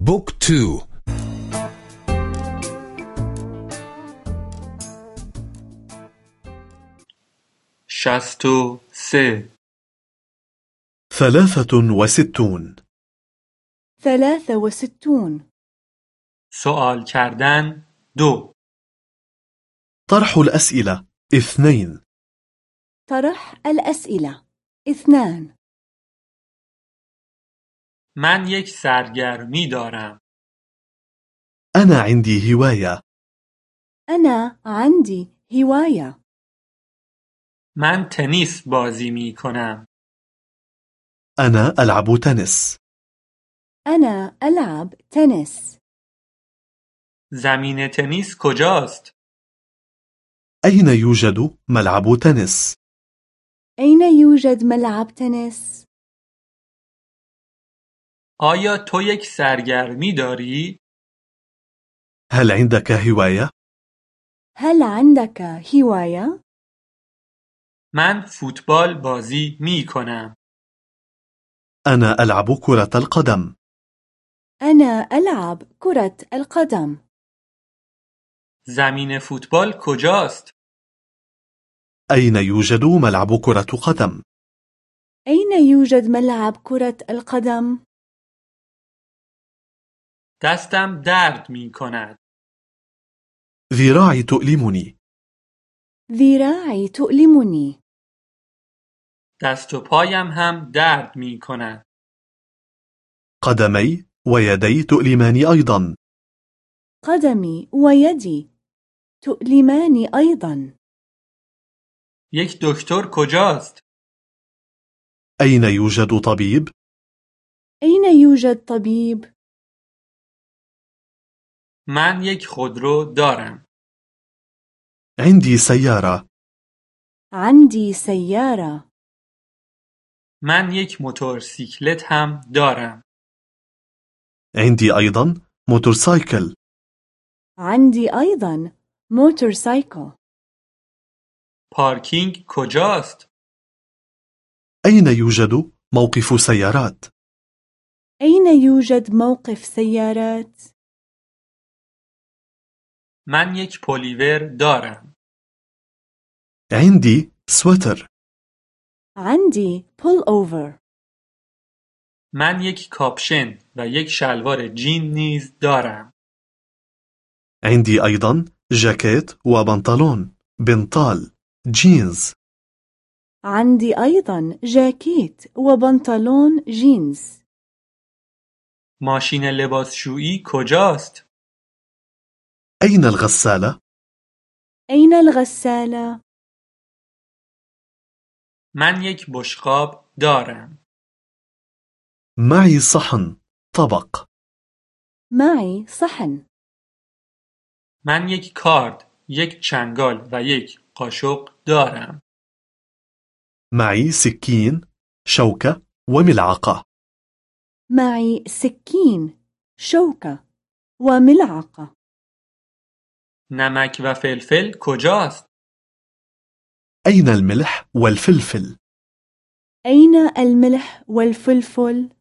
بوك تو. شستو سه. ثلاثة وستون. ثلاثة وستون. سوال کردن دو. طرح الأسئلة. اثنين. طرح الأسئلة. اثنان. من یک سرگرمی دارم. أنا عندي هواية. أنا عندي هواية. من تنیس بازی می کنم. أنا ألعب تنس. أنا ألعب تنس. زمین تنیس کجاست؟ أين يوجد ملعب تنس؟ أين يوجد ملعب تنس؟ آیا تو یک سرگرمی داری؟ هل عندك هواية؟ هل عندك هواية؟ من فوتبال بازی می کنم. أنا ألعب كرة القدم. أنا ألعب كرة القدم. زمین فوتبال کجاست؟ أين يوجد ملعب كرة قدم؟ أين يوجد ملعب كرة القدم؟ دستم درد می کند. ذراعي تؤلمني. ذراعي تؤلمني. دست و پایم هم درد می کند. قدمي ويدي تؤلماني أيضا. قدمي ويدي تؤلماني أيضا. یک دکتر کجاست؟ أين يوجد طبيب؟ أين يوجد طبيب؟ من یک خودرو دارم. عندي سيارة. عندي سيارة. من یک موتورسیکلت هم دارم. عندي أيضا موتورسايكل. عندي أيضا موتورسايكل. پارکینگ کجاست؟ أين يوجد موقف سيارات؟ أين يوجد موقف سيارات؟ من یک پلیور دارم. عندي سويتر. عندي pull over. من یک کاپشن و یک شلوار جین نیز دارم. عندي أيضا جاكيت وبنطلون بنطال جينز عندي أيضا جاكيت وبنطلون جينز. ماشین لباسشویی کجاست؟ أين الغسالة؟ أين الغسالة؟ من یک بشقاب دارم. معي صحن طبق معي صحن. من یک کارد، یک چنگال و یک قاشق دارم. معي سكين شوكة وملعقة معي سكين، شوكة، وملعقة. نمک و فلفل کجاست؟ أين الملح والفلفل؟ أين الملح والفلفل؟